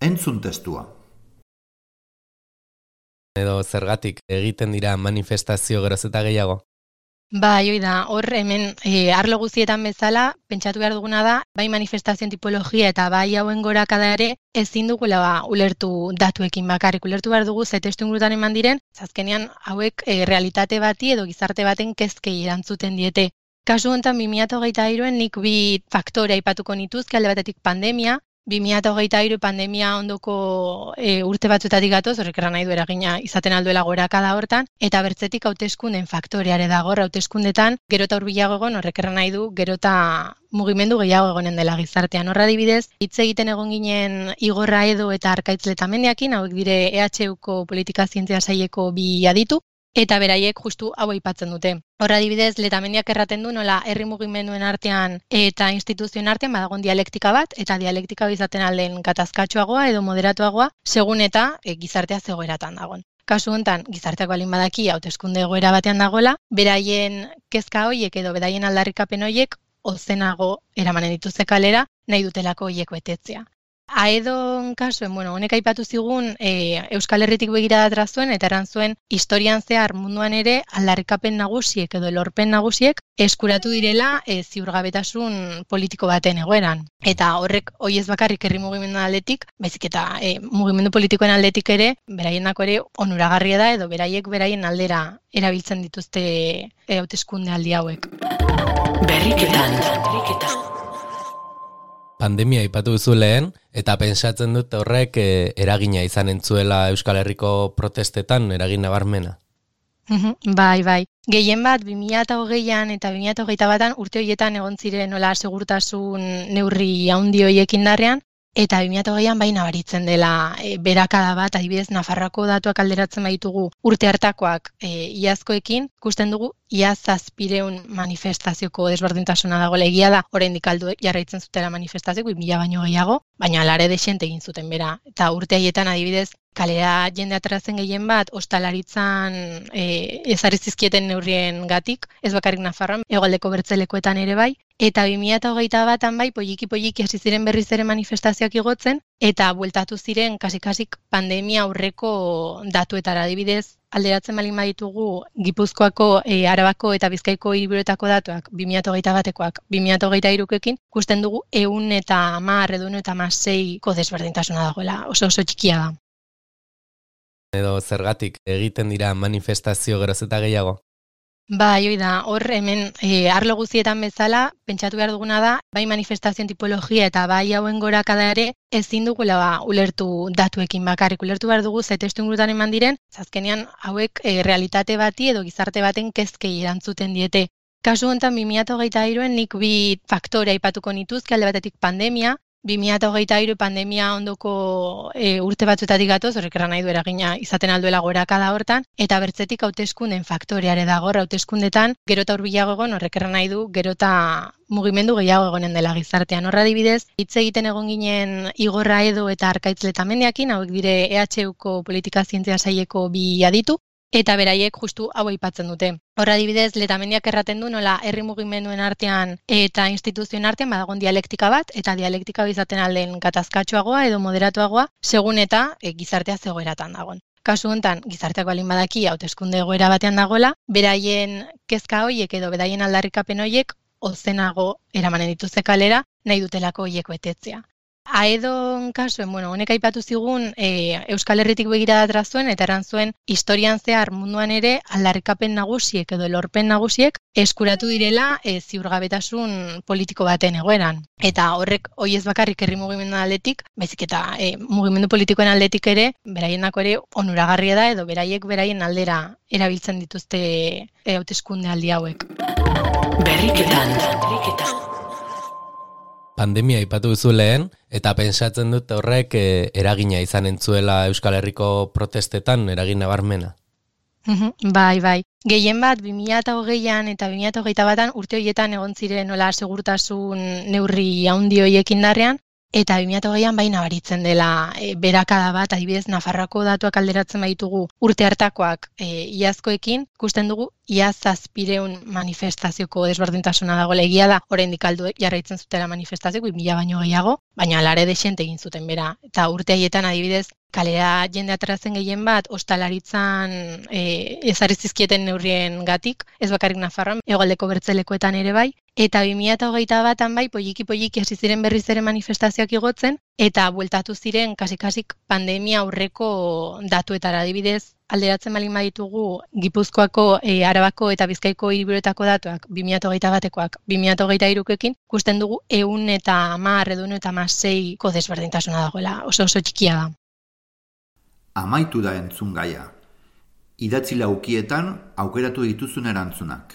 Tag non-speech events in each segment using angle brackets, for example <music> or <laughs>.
Entzun testua. Edo zergatik egiten dira manifestazio geroz eta gehiago? Bai, hoi da, hor hemen e, arlo guztietan bezala, pentsatu behar duguna da, bai manifestazioen tipologia eta bai hauen gorakada ere, ezin dugula ba, ulertu datuekin bakarrik, ulertu behar dugu zetestu ingurutan eman diren, zazkenean hauek e, realitate bati edo gizarte baten kezkei erantzuten diete. Kasu honetan 2008an nik bi faktore aipatuko nituzke alde batetik pandemia, 2008 pandemia ondoko e, urte batzutatik gatoz, horrek erran nahi du eragina izaten alduela goraka da hortan, eta bertzetik hauteskunden faktoreare dago, hauteskundetan gero eta urbilago egon, horrek erran nahi du, gero eta mugimendu gehiago egonen dela gizartean. Horra dibidez, hitz egiten egon ginen igorra edo eta arkaitzleta mendiakin, hauek dire EHUko politika zientzia saieko bi aditu, eta beraiek justu hau aipatzen dute. Horra adibidez, letamendiak erraten du nola herri mugimenduen artean eta instituzioen artean badagon dialektika bat, eta dialektika izaten alden gatazkatxoagoa edo moderatuagoa, segun eta e, gizartea zegoeratan dagon. Kasu honetan, gizarteak balin badaki hauteskunde egoera batean dagoela, beraien kezka hoiek edo beraien aldarrikapen hoiek ozenago eramanen dituzte kalera nahi dutelako hoiek betetzea. Aedon kasuen, bueno, honek aipatu zigun e, Euskal Herritik begira zuen eta eran zuen historian zehar munduan ere aldarrikapen nagusiek edo lorpen nagusiek eskuratu direla e, ziurgabetasun politiko baten egoeran. Eta horrek hoi ez bakarrik herri mugimendu aldetik, bezik eta e, mugimendu politikoen aldetik ere, beraien ere onuragarria da edo beraiek beraien aldera erabiltzen dituzte e, hauteskunde aldi hauek. Berriketan, berriketan pandemia ipatu duzu lehen, eta pentsatzen dut horrek e, eragina izan entzuela Euskal Herriko protestetan, eragin nabarmena. Bai, bai. Gehien bat, 2008an eta 2008 batan urte horietan egon ziren nola segurtasun neurri haundi hoiekin darrean, Eta 2008an baina baritzen dela e, berakada bat, adibidez Nafarroako datuak alderatzen baitugu urte hartakoak e, iazkoekin, ikusten dugu iaz zazpireun manifestazioko desberdintasuna dago egia da, orain dikaldu jarraitzen zutela manifestazioko, mila baino gehiago, baina alare desente egin zuten bera. Eta urte haietan adibidez, kalera jende atrazen gehien bat, ostalaritzan e, ezarri zizkieten neurrien gatik, ez bakarrik Nafarroan, egoaldeko bertzelekoetan ere bai, Eta 2008 batan bai, poliki poliki hasi ziren berriz ere manifestazioak igotzen, eta bueltatu ziren kasik-kasik pandemia aurreko datuetara. Adibidez, alderatzen balin baditugu Gipuzkoako, e, Arabako eta Bizkaiko hiriburuetako datuak 2008 batekoak 2008 irukekin, kusten dugu eun eta amar, edun eta amasei kodesberdintasuna dagoela, oso oso txikia da. Edo zergatik egiten dira manifestazio geroz eta gehiago? Bai, hoi da, hor hemen e, arlo guztietan bezala, pentsatu behar duguna da, bai manifestazioen tipologia eta bai hauen gorakada ere, ezin dugula ba, ulertu datuekin bakarrik, ulertu behar dugu zetestu ingurutan eman diren, zazkenean hauek e, realitate bati edo gizarte baten kezkei erantzuten diete. Kasu honetan 2008an nik bi faktore aipatuko nituzke alde batetik pandemia, 2008 pandemia ondoko e, urte batzutatik gatoz, horrek erran nahi du eragina izaten alduela goraka da hortan, eta bertzetik hauteskunden faktoreare dago, hauteskundetan gero eta urbilago egon, horrek erran nahi du, gero eta mugimendu gehiago egonen dela gizartean. Horra dibidez, hitz egiten egon ginen igorra edo eta arkaitzleta mendiakin, hauek dire EHUko politika zientzia saieko bi aditu, eta beraiek justu hau aipatzen dute. Horra adibidez, letamendiak erraten du nola herri mugimenduen artean eta instituzioen artean badagon dialektika bat, eta dialektika izaten alden gatazkatxoagoa edo moderatuagoa, segun eta e, gizartea zegoeratan dagon. kasu hontan gizarteak balin badaki hauteskunde egoera batean dagoela, beraien kezka hoiek edo beraien aldarrikapen hoiek ozenago eramanen dituzte kalera nahi dutelako hoiek betetzea. Aedon kasuen, bueno, honek aipatu zigun e, Euskal Herritik begira da zuen eta eran zuen historian zehar munduan ere aldarrikapen nagusiek edo lorpen nagusiek eskuratu direla e, ziurgabetasun politiko baten egoeran. Eta horrek hoi ez bakarrik herri mugimendu aldetik, baizik eta e, mugimendu politikoen aldetik ere, beraien ere onuragarria da edo beraiek beraien aldera erabiltzen dituzte e, hauteskunde aldi hauek. Berriketan, berriketan pandemia ipatu duzu lehen, eta pensatzen dut horrek e, eragina izan entzuela Euskal Herriko protestetan, eragin nabarmena. Bai, bai. Gehien bat, 2008an eta 2008 batan urte horietan egon ziren nola segurtasun neurri haundi hoiekin darrean, Eta 2008an baina baritzen dela e, berakada bat, adibidez, Nafarroko datuak alderatzen baitugu urte hartakoak e, iazkoekin, ikusten dugu iaz zazpireun manifestazioko desberdintasuna dago legia da, orain dikaldu jarraitzen zutela manifestazioko, mila baino gehiago, baina alare desente egin zuten bera. Eta urte haietan adibidez, kalera jende atrazen gehien bat, ostalaritzan e, ezarri neurrien gatik, ez bakarrik Nafarroan, egoaldeko bertzelekoetan ere bai, eta 2008 batan bai, polliki polliki hasi ziren berriz ere manifestazioak igotzen, eta bueltatu ziren kasik-kasik pandemia aurreko datuetara adibidez, alderatzen balin baditugu Gipuzkoako, e, Arabako eta Bizkaiko hiriburuetako datuak 2008 batekoak 2008 irukekin, kusten dugu eun eta mar, edun eta masei kodesberdintasuna dagoela, oso oso txikia da amaitu da entzun gaia. Idatzi laukietan aukeratu dituzun erantzunak.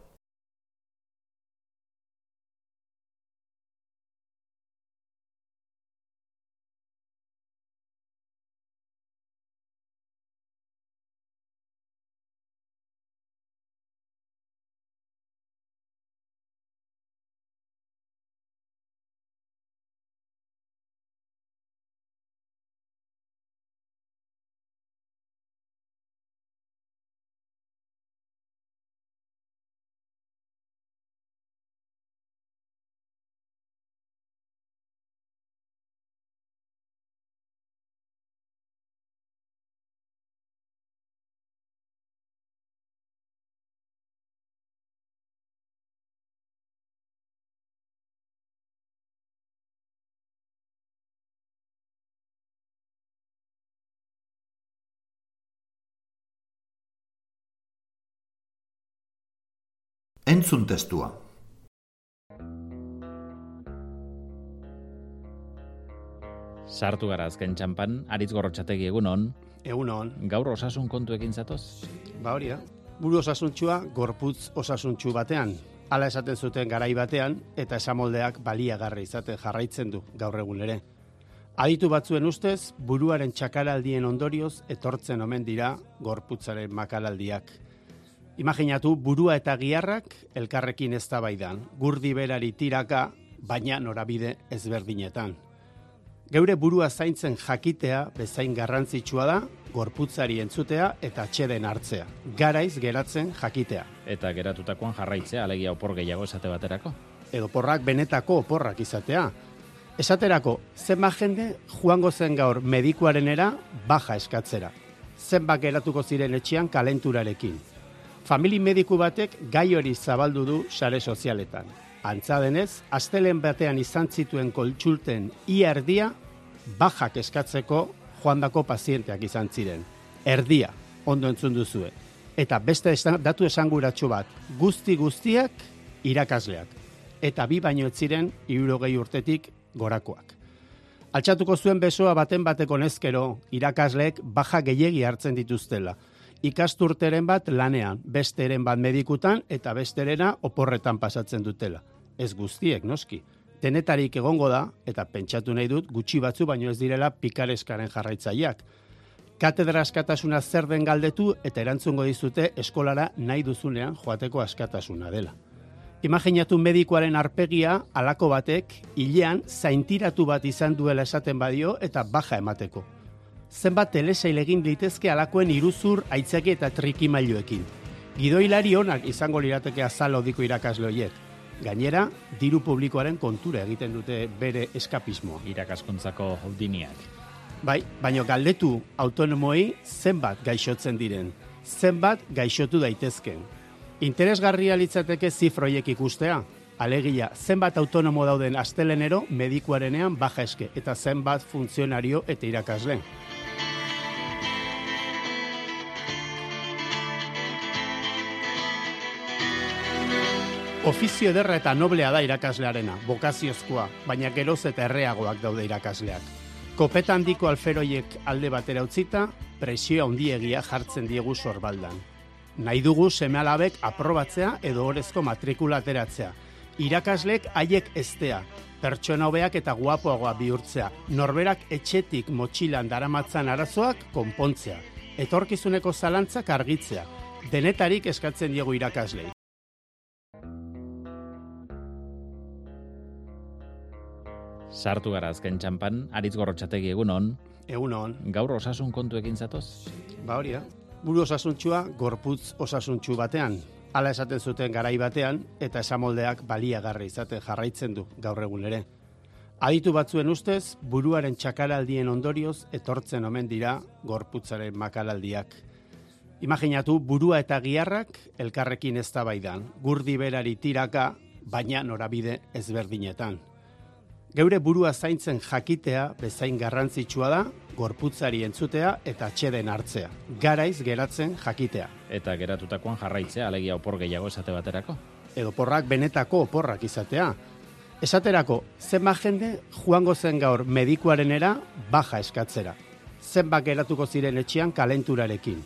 Entzun testua. Sartu gara azken txampan, aritz gorrotxategi egunon. Egunon. Gaur osasun kontuekin zatoz? Ba hori da. Buru osasuntxua gorputz osasuntxu batean. Hala esaten zuten garai batean eta esamoldeak baliagarri izaten jarraitzen du gaur egun ere. Aditu batzuen ustez, buruaren txakaraldien ondorioz etortzen omen dira gorputzaren makaraldiak. Imaginatu burua eta giarrak elkarrekin eztabaidan, gurdi berari tiraka, baina norabide ezberdinetan. Geure burua zaintzen jakitea bezain garrantzitsua da, gorputzari entzutea eta txeden hartzea. Garaiz geratzen jakitea. Eta geratutakoan jarraitzea, alegia opor gehiago esate baterako. Edo porrak benetako oporrak izatea. Esaterako, zenba jende joango zen gaur medikuarenera baja eskatzera. Zenba geratuko ziren etxean kalenturarekin. Famili mediku batek gai hori zabaldu du sare sozialetan. Antza denez, astelen batean izan zituen koltsulten ia erdia, bajak eskatzeko joandako pazienteak izan ziren. Erdia, ondo entzun duzue. Eta beste datu esanguratsu bat, guzti guztiak irakasleak. Eta bi baino ez ziren irurogei urtetik gorakoak. Altxatuko zuen besoa baten bateko nezkero, irakasleek baja gehiegi hartzen dituztela. Ikasturteren bat lanean, besteren bat medikutan eta besterena oporretan pasatzen dutela. Ez guztiek, noski. Denetarik egongo da, eta pentsatu nahi dut, gutxi batzu baino ez direla pikareskaren jarraitzaileak katedra askatasuna zer den galdetu eta erantzungo dizute eskolara nahi duzunean joateko askatasuna dela. Imaginatu medikoaren arpegia alako batek hilean zaintiratu bat izan duela esaten badio eta baja emateko. Zenbat telesail egin litezke alakoen iruzur aitzaki eta trikimailuekin. Gidoilari onak izango lirateke azal odiko irakasle horiek. Gainera, diru publikoaren kontura egiten dute bere eskapismoa. Irakaskuntzako holdiniak. Bai, baino galdetu autonomoei zenbat gaixotzen diren, zenbat gaixotu daitezken. Interesgarria litzateke zifroiek ikustea, alegia zenbat autonomo dauden astelenero medikuarenean baja eske eta zenbat funtzionario eta irakasle. Ofizio ederra eta noblea da irakaslearena, bokaziozkoa, baina geroz eta erreagoak daude irakasleak. Kopeta handiko alferoiek alde batera utzita, presio handiegia jartzen diegu sorbaldan. Nahi dugu semealabek aprobatzea edo orezko matrikula ateratzea. Irakaslek haiek estea, pertsona hobeak eta guapoagoa bihurtzea, norberak etxetik motxilan daramatzan arazoak konpontzea, etorkizuneko zalantzak argitzea, denetarik eskatzen diegu irakaslei. Sartu gara azken txampan, aritz gorrotxategi egunon. Egunon. Gaur osasun kontuekin zatoz? Ba hori da. Buru osasuntxua, gorputz osasuntxu batean. Hala esaten zuten garai batean, eta esamoldeak baliagarri izate jarraitzen du gaur egun ere. Aditu batzuen ustez, buruaren txakaraldien ondorioz etortzen omen dira gorputzaren makalaldiak. Imaginatu burua eta giarrak elkarrekin eztabaidan, gurdi berari tiraka, baina norabide ezberdinetan. Geure burua zaintzen jakitea bezain garrantzitsua da, gorputzari entzutea eta atxeden hartzea. Garaiz geratzen jakitea. Eta geratutakoan jarraitzea, alegia opor gehiago esate baterako. Edo porrak benetako oporrak izatea. Esaterako, zenba jende joango zen gaur medikuarenera baja eskatzera. Zenba geratuko ziren etxean kalenturarekin.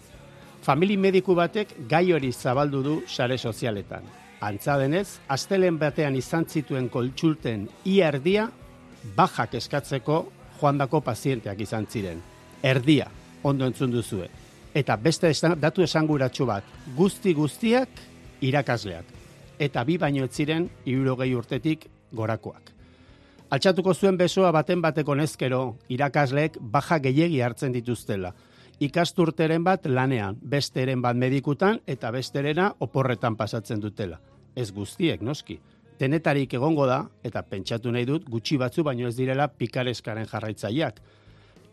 Famili mediku batek gai hori zabaldu du sare sozialetan. Antza denez, astelen batean izan zituen koltsulten ia erdia, bajak eskatzeko joandako pazienteak izan ziren. Erdia, ondo entzun duzue. Eta beste datu esanguratsu bat, guzti guztiak irakasleak. Eta bi baino ez ziren irurogei urtetik gorakoak. Altxatuko zuen besoa baten bateko nezkero, irakasleek baja gehiegi hartzen dituztela ikasturteren bat lanean, besteren bat medikutan eta besterena oporretan pasatzen dutela. Ez guztiek, noski. Tenetarik egongo da, eta pentsatu nahi dut, gutxi batzu baino ez direla pikareskaren jarraitzaileak.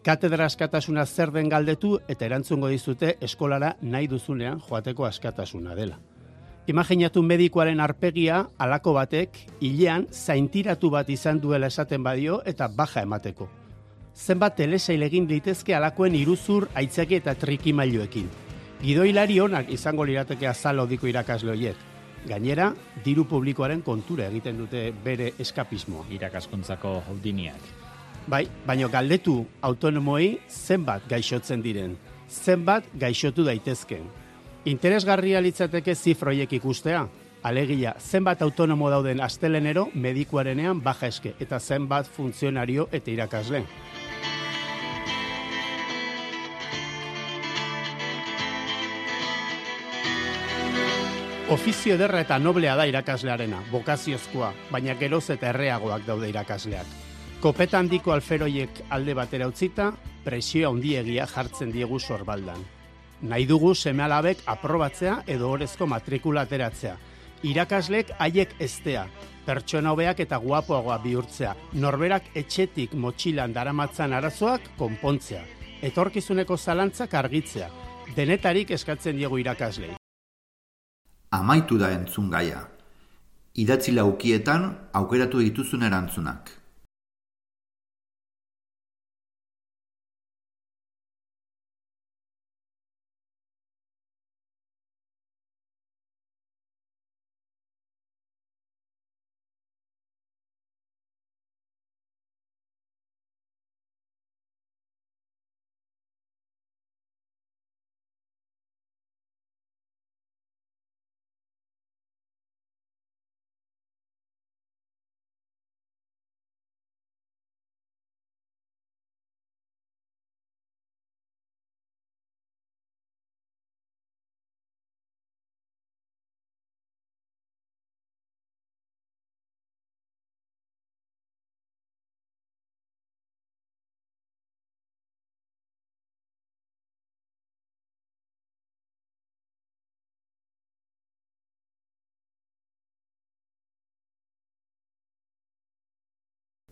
Katedra askatasuna zer den galdetu eta erantzungo dizute eskolara nahi duzunean joateko askatasuna dela. Imaginatu medikoaren arpegia alako batek hilean zaintiratu bat izan duela esaten badio eta baja emateko zenbat telesail egin litezke alakoen iruzur aitzaki eta trikimailuekin. Gidoilari onak izango lirateke azal odiko irakasle horiek. Gainera, diru publikoaren kontura egiten dute bere eskapismoa. Irakaskuntzako holdiniak. Bai, baino galdetu autonomoi zenbat gaixotzen diren, zenbat gaixotu daitezken. Interesgarria litzateke zifroiek ikustea, alegia zenbat autonomo dauden astelenero medikuarenean baja eske eta zenbat funtzionario eta irakasle. Ofizio ederra eta noblea da irakaslearena, bokaziozkoa, baina geroz eta erreagoak daude irakasleak. Kopeta handiko alferoiek alde batera utzita, presio handiegia jartzen diegu sorbaldan. Nahi dugu semealabek aprobatzea edo orezko matrikula ateratzea. Irakaslek haiek estea, pertsona hobeak eta guapoagoa bihurtzea, norberak etxetik motxilan daramatzan arazoak konpontzea, etorkizuneko zalantzak argitzea, denetarik eskatzen diegu irakaslei amaitu da entzun gaia. Idatzi laukietan aukeratu dituzun erantzunak.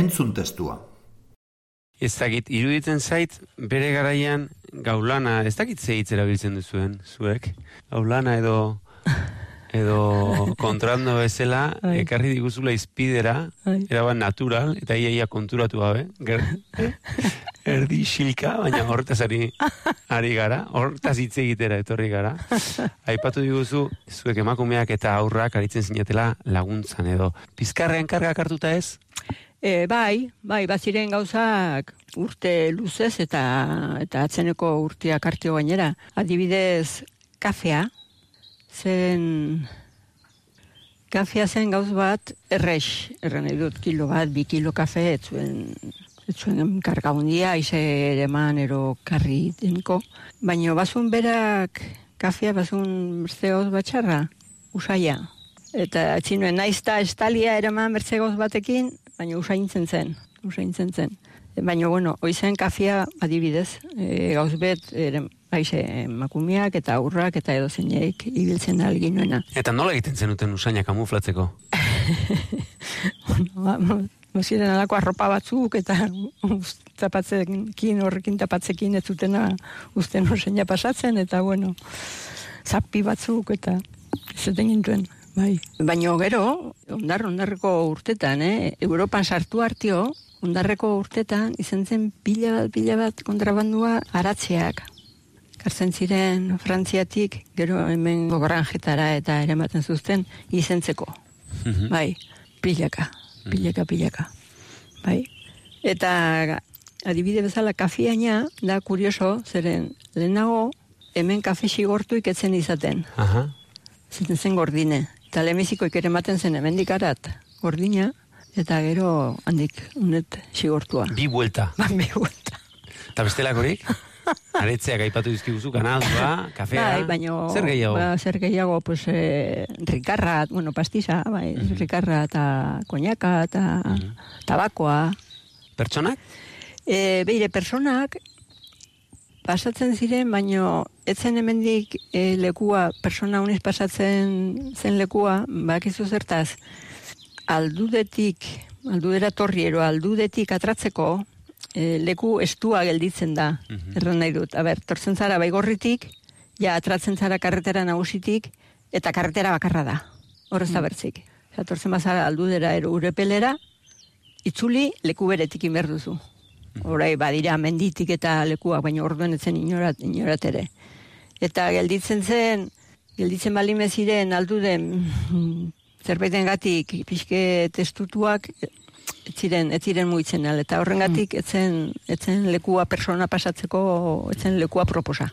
Entzun testua. Ez dakit, iruditzen zait, bere garaian gaulana, ez dakit ze hitz erabiltzen duzuen, zuek. Gaulana edo <laughs> edo kontrando bezala, Ai. ekarri diguzula izpidera, Ai. eraban natural, eta iaia konturatu gabe. Ger, <laughs> erdi xilka, baina hortaz ari, ari gara, hortaz hitz egitera etorri gara. Aipatu diguzu, zuek emakumeak eta aurrak aritzen zinatela laguntzan edo. Pizkarrean kargak hartuta ez? E, bai, bai, baziren gauzak urte luzez eta eta atzeneko urteak hartio gainera. Adibidez, kafea, zen kafea zen gauz bat errex, erren nahi dut kilo bat, bi kilo kafe, ez zuen, ez zuen karga hundia, ize eman ero karri denko. Baina bazun berak kafea, bazun merzeoz batxarra, usaia. Eta atzinuen naizta estalia eraman mertzegoz batekin, baina usaintzen zen, usaintzen zen. Baina, bueno, oizen kafia adibidez, e, gauz bet, ere, aize, emakumeak eta aurrak eta edo zeinek ibiltzen algin nuena. Eta nola egiten zenuten usaina kamuflatzeko? <laughs> Bueno, ba, ziren alako arropa batzuk eta tapatzekin, horrekin tapatzekin ez zutena usten oseina pasatzen, eta bueno, zapi batzuk eta zeten gintuen. Bai. Baina gero, ondar, ondarreko urtetan, eh? Europan sartu hartio, ondarreko urtetan, izan zen pila bat, pila bat kontrabandua aratzeak. Kartzen ziren Frantziatik, gero hemen granjetara eta eramaten zuzten, izentzeko. Bai, pilaka, pilaka, pilaka. Bai. Eta adibide bezala kafiaina da kurioso, zeren lehenago hemen kafe xigortu iketzen izaten. Aha. Zeten zen gordine. Eta lemezikoik ere ematen zen hemendik arat gordina, eta gero handik unet xigortua. Bi buelta. <laughs> Ba, bi vuelta. Eta bestelakorik? <laughs> Aretzeak aipatu dizkiguzu, kanaldua, kafea. Bai, baino, Zer gehiago? Ba, zer gehiago, pues, eh, rikarra, bueno, pastiza, bai, Mhm. rikarra eta koñaka eta tabakoa. Pertsonak? E, beire, personak pasatzen ziren, baino etzen hemendik e, lekua, persona uniz pasatzen zen lekua, bakizu zertaz, aldudetik, aldudera torriero, aldudetik atratzeko, e, leku estua gelditzen da, Mhm. erran nahi dut. A ber, tortzen zara baigorritik, ja atratzen zara karretera nagusitik, eta karretera bakarra da, horrez da bertzik. Osa, tortzen bazara aldudera ero urepelera, itzuli leku beretik inber duzu. Horai badira menditik eta lekuak, baina orduen etzen inorat, inorat ere. Eta gelditzen zen, gelditzen bali meziren aldu den mm, zerbaiten gatik pixke testutuak etziren, etziren muitzen al, eta horrengatik etzen, etzen lekua persona pasatzeko, etzen lekua proposa.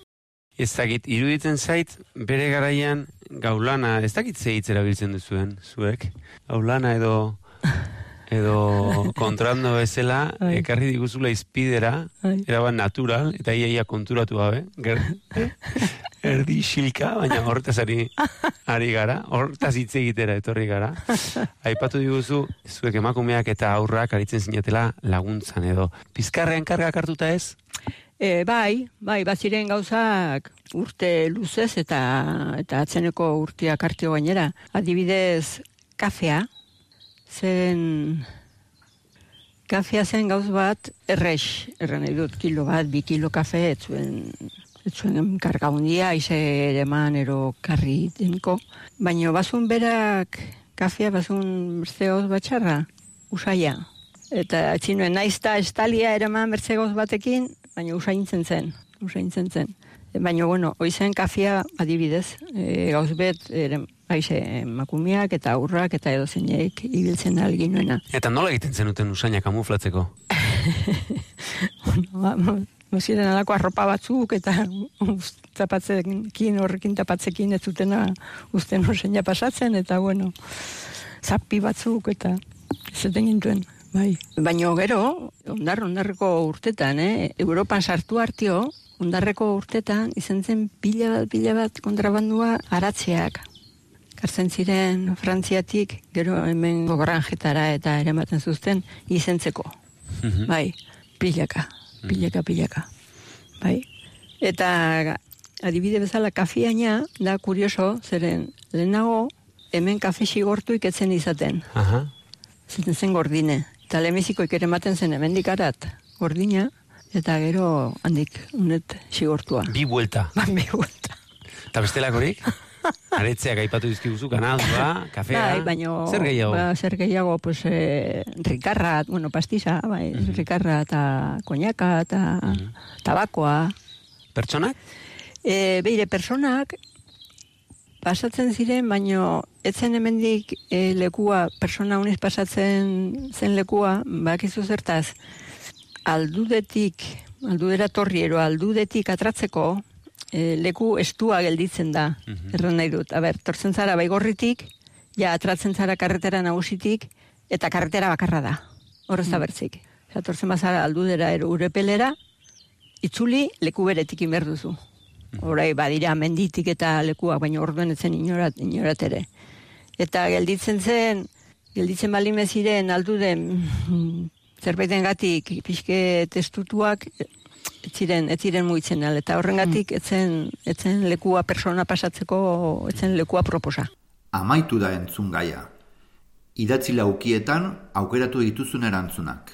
Ez dakit, iruditzen zait, bere garaian gaulana, ez dakit zehitz erabiltzen duzuen, zuek? Gaulana edo edo kontrando bezala, Bai. ekarri diguzula izpidera, eraban natural, eta iaia konturatu gabe, <laughs> erdi xilka, baina horretaz ari, ari gara, horretaz hitz egitera etorri gara. Aipatu diguzu, zuek emakumeak eta aurrak aritzen zinatela laguntzan edo. Pizkarrean kargak hartuta ez? E, bai, bai, baziren gauzak urte luzez eta eta atzeneko urteak hartio gainera. Adibidez, kafea, zen kafea zen gauz bat errex, erran nahi kilo bat, bi kilo kafe, ez zuen, ez zuen karga hundia, ize eman ero karri deniko. Baina bazun berak kafea, bazun zehoz batxarra, usaia. Eta atxinuen naizta estalia ere eman bertzegoz batekin, baina usaintzen zen, usaintzen zen. Baina, bueno, oizen kafia adibidez, e, gauz bet, ere, aize, emakumeak eta aurrak eta edo zeinek ibiltzen alginuena. Eta nola egiten zenuten usaina kamuflatzeko? <laughs> bueno, ba, Moziren alako arropa batzuk eta tapatzekin, horrekin tapatzekin ez zutena usten oseina pasatzen eta bueno, zapi batzuk eta zeten gintuen. Bai. Baina gero, ondar, ondarreko urtetan, eh? Europan sartu hartio, ondarreko urtetan, izan zen pila bat, pila bat kontrabandua aratzeak. Kartzen ziren Frantziatik, gero hemen granjetara eta eramaten zuzten, izentzeko. Mhm. Bai, pilaka, pilaka, pilaka. Bai. Eta adibide bezala kafiaina da kurioso, zeren lehenago hemen kafe xigortu iketzen izaten. Aha. Zaten zen gordine. Eta lemezikoik ere ematen zen hemendik arat gordina, eta gero handik unet xigortua. Bi buelta. Ba, bi vuelta. Eta bestelakorik? <laughs> Aretzeak aipatu dizkiguzu, kanaldua, kafea. Bai, baino, Zer gehiago? Ba, zer gehiago, pues, eh, rikarra, bueno, pastiza, bai, Mhm. rikarra eta koñaka eta tabakoa. Pertsonak? E, beire, personak pasatzen ziren, baino etzen hemendik e, lekua, persona uniz pasatzen zen lekua, bakizu zertaz, aldudetik, aldudera torriero, aldudetik atratzeko, e, leku estua gelditzen da, Mhm. erran nahi dut. A ber, tortzen zara baigorritik, ja atratzen zara karretera nagusitik, eta karretera bakarra da, horrez da bertzik. Osa, tortzen bazara aldudera ero urepelera, itzuli leku beretik inber duzu. Horai badira menditik eta lekuak, baina orduen etzen inorat, inorat ere. Eta gelditzen zen, gelditzen bali meziren aldu den mm, zerbaiten gatik pixke testutuak ez ziren, ez ziren muitzen al, eta horrengatik etzen, etzen lekua persona pasatzeko, etzen lekua proposa. Amaitu da entzun gaia. Idatzi laukietan aukeratu dituzun erantzunak.